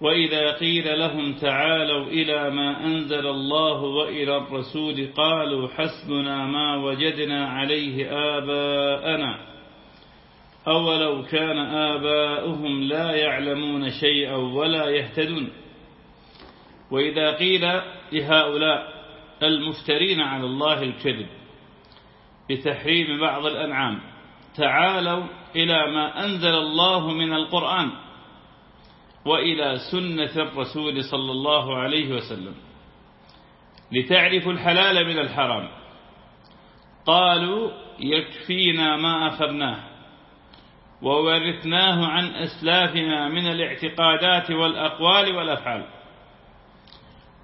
وإذا قيل لهم تعالوا إلى ما أنزل الله وإلى الرسول قالوا حسبنا ما وجدنا عليه آباءنا. أولو كان آباؤهم لا يعلمون شيئا ولا يهتدون. وإذا قيل لهؤلاء المفترين على الله الكذب بتحريم بعض الأنعام تعالوا إلى ما أنزل الله من القرآن. وإلى سنة الرسول صلى الله عليه وسلم. لتعرفوا الحلال من الحرام. قالوا يكفينا ما أخذناه. وورثناه عن أسلافنا من الاعتقادات والأقوال والأفعال.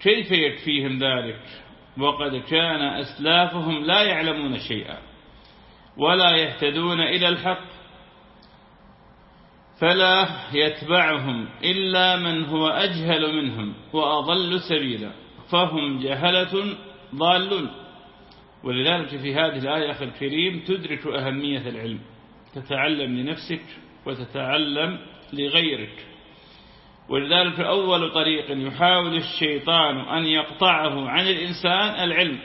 كيف يكفيهم ذلك؟ وقد كان أسلافهم لا يعلمون شيئا. ولا يهتدون إلى الحق. فلا يتبعهم إلا من هو أجهل منهم وأضل سبيلا فهم جهلة ضالون. ولذلك في هذه الآية أخي الكريم تدرك أهمية العلم. تتعلم لنفسك وتتعلم لغيرك. ولذلك أول طريق يحاول الشيطان أن يقطعه عن الإنسان العلم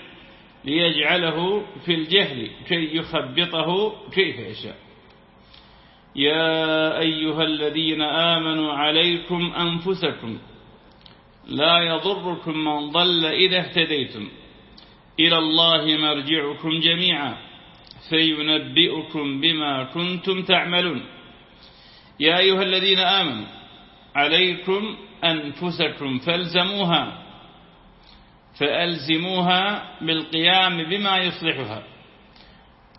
ليجعله في الجهل كي يخبطه كيف يشاء. يا أيها الذين آمنوا عليكم أنفسكم لا يضركم من ضل إذا اهتديتم إلى الله مرجعكم جميعا فينبئكم بما كنتم تعملون. يا أيها الذين آمنوا عليكم أنفسكم فالزموها فألزموها بالقيام بما يصلحها.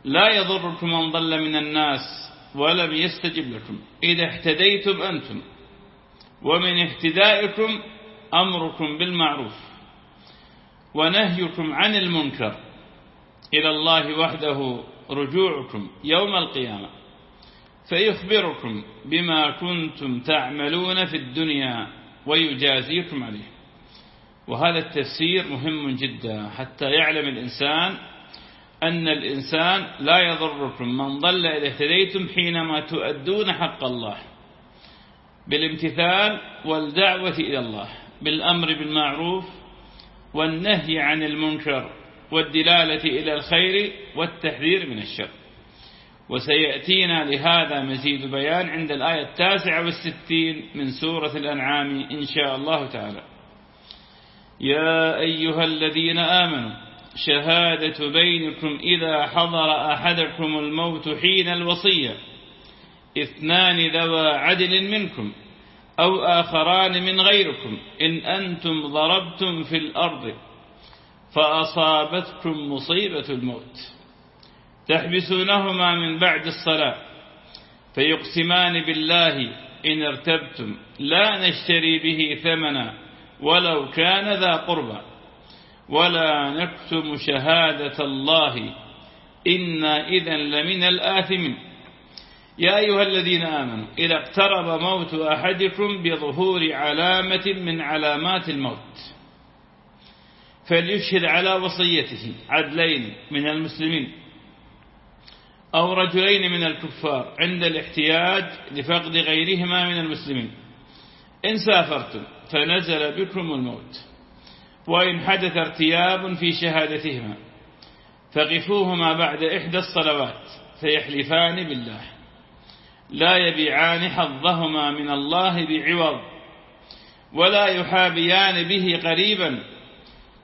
لا يضركم من ضل من الناس ولم يستجب لكم. إذا اهتديتم أنتم. ومن اهتدائكم أمركم بالمعروف. ونهيكم عن المنكر. إلى الله وحده رجوعكم يوم القيامة. فيخبركم بما كنتم تعملون في الدنيا ويجازيكم عليه. وهذا التفسير مهم جدا حتى يعلم الإنسان أن الإنسان لا يضركم. من ضل إذا اهتديتم حينما تؤدون حق الله. بالامتثال والدعوة إلى الله. بالأمر بالمعروف والنهي عن المنكر والدلالة إلى الخير والتحذير من الشر. وسيأتينا لهذا مزيد بيان عند الآية التاسعة والستين من سورة الأنعام إن شاء الله تعالى. يا أيها الذين آمنوا شهادة بينكم إذا حضر أحدكم الموت حين الوصية. اثنان ذوى عدل منكم أو آخران من غيركم. إن أنتم ضربتم في الأرض فأصابتكم مصيبة الموت. تحبسونهما من بعد الصلاة فيقسمان بالله إن ارتبتم. لا نشتري به ثمنا ولو كان ذا قربى. ولا نكتم شهادة الله. إنا إذا لمن الآثمين. يا أيها الذين آمنوا إذا اقترب موت أحدكم بظهور علامة من علامات الموت فليشهد على وصيته عدلين من المسلمين أو رجلين من الكفار عند الاحتياج لفقد غيرهما من المسلمين. إن سافرتم فنزل بكم الموت. وإن حدث ارتياب في شهادتهما فقفوهما بعد إحدى الصلوات فيحلفان بالله. لا يبيعان حظهما من الله بعوض ولا يحابيان به قريبا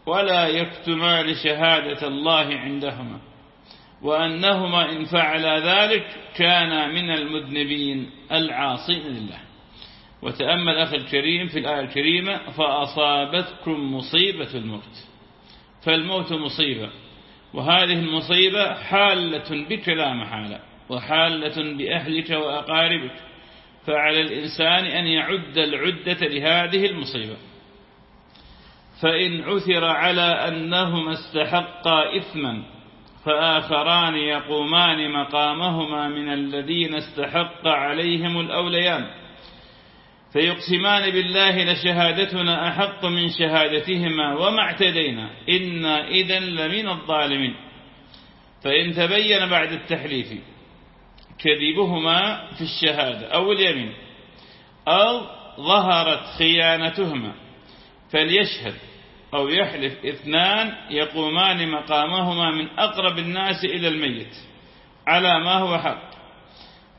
ولا يكتمان شهادة الله عندهما. وأنهما إن فعلا ذلك كانا من المذنبين العاصين لله. وتأمل أخي الكريم في الآية الكريمة فأصابتكم مصيبة الموت. فالموت مصيبة وهذه المصيبة حالة بك لا محالة وحالة بأهلك وأقاربك. فعلى الإنسان أن يعد العدة لهذه المصيبة. فإن عثر على أنهما استحقا إثما فآخران يقومان مقامهما من الذين استحق عليهم الأوليان. فيقسمان بالله لشهادتنا أحق من شهادتهما وما اعتدينا. إنا إذا لمن الظالمين. فإن تبين بعد التحليف كذبهما في الشهادة أو اليمين أو ظهرت خيانتهما فليشهد أو يحلف اثنان يقومان مقامهما من أقرب الناس إلى الميت على ما هو حق.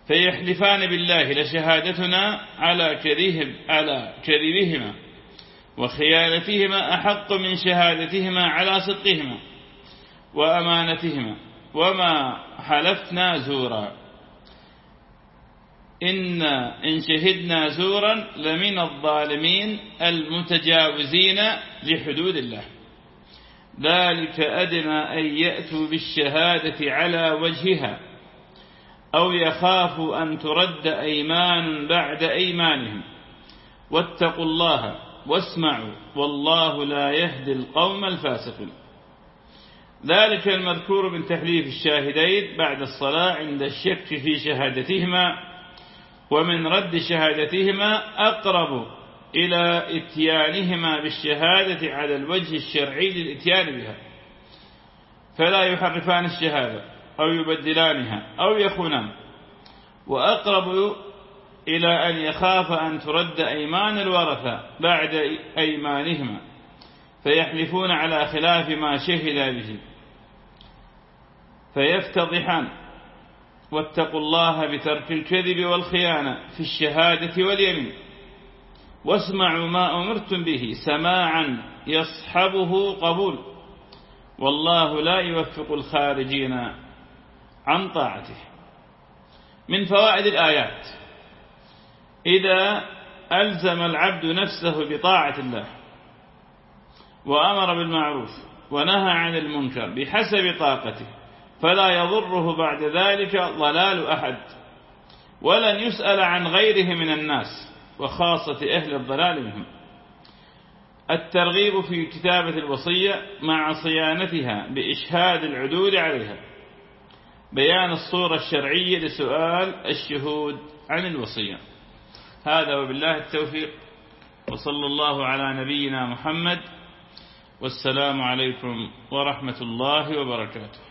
فيحلفان بالله لشهادتنا على كذبهم على كذبهما وخيانتهما أحق من شهادتهما على صدقهما وأمانتهما وما حلفنا زورا. إن إن شهدنا زورا لمن الظالمين المتجاوزين لحدود الله. ذلك أدنى أن يأتوا بالشهادة على وجهها. أو يخافوا أن ترد أيمان بعد أيمانهم. واتقوا الله واسمعوا والله لا يهدي القوم الفاسقين. ذلك المذكور من تحليف الشاهدين بعد الصلاة عند الشك في شهادتهما ومن رد شهادتهما أقرب إلى إتيانهما بالشهادة على الوجه الشرعي للإتيان بها. فلا يحرفان الشهادة. أو يبدلانها أو يخونان. وأقرب إلى أن يخاف أن ترد أيمان الورثة بعد أيمانهما فيحلفون على خلاف ما شهد به. فيفتضحان واتقوا الله بترك الكذب والخيانة في الشهادة واليمين. واسمعوا ما أمرتم به سماعا يصحبه قبول. والله لا يوفق الخارجين عن طاعته. من فوائد الآيات. إذا ألزم العبد نفسه بطاعة الله وأمر بالمعروف ونهى عن المنكر بحسب طاقته فلا يضره بعد ذلك ضلال أحد. ولن يسأل عن غيره من الناس وخاصة أهل الضلال منهم. الترغيب في كتابة الوصية مع صيانتها بإشهاد العدول عليها. بيان الصورة الشرعية لسؤال الشهود عن الوصية. هذا وبالله التوفيق. وصلى الله على نبينا محمد. والسلام عليكم ورحمة الله وبركاته.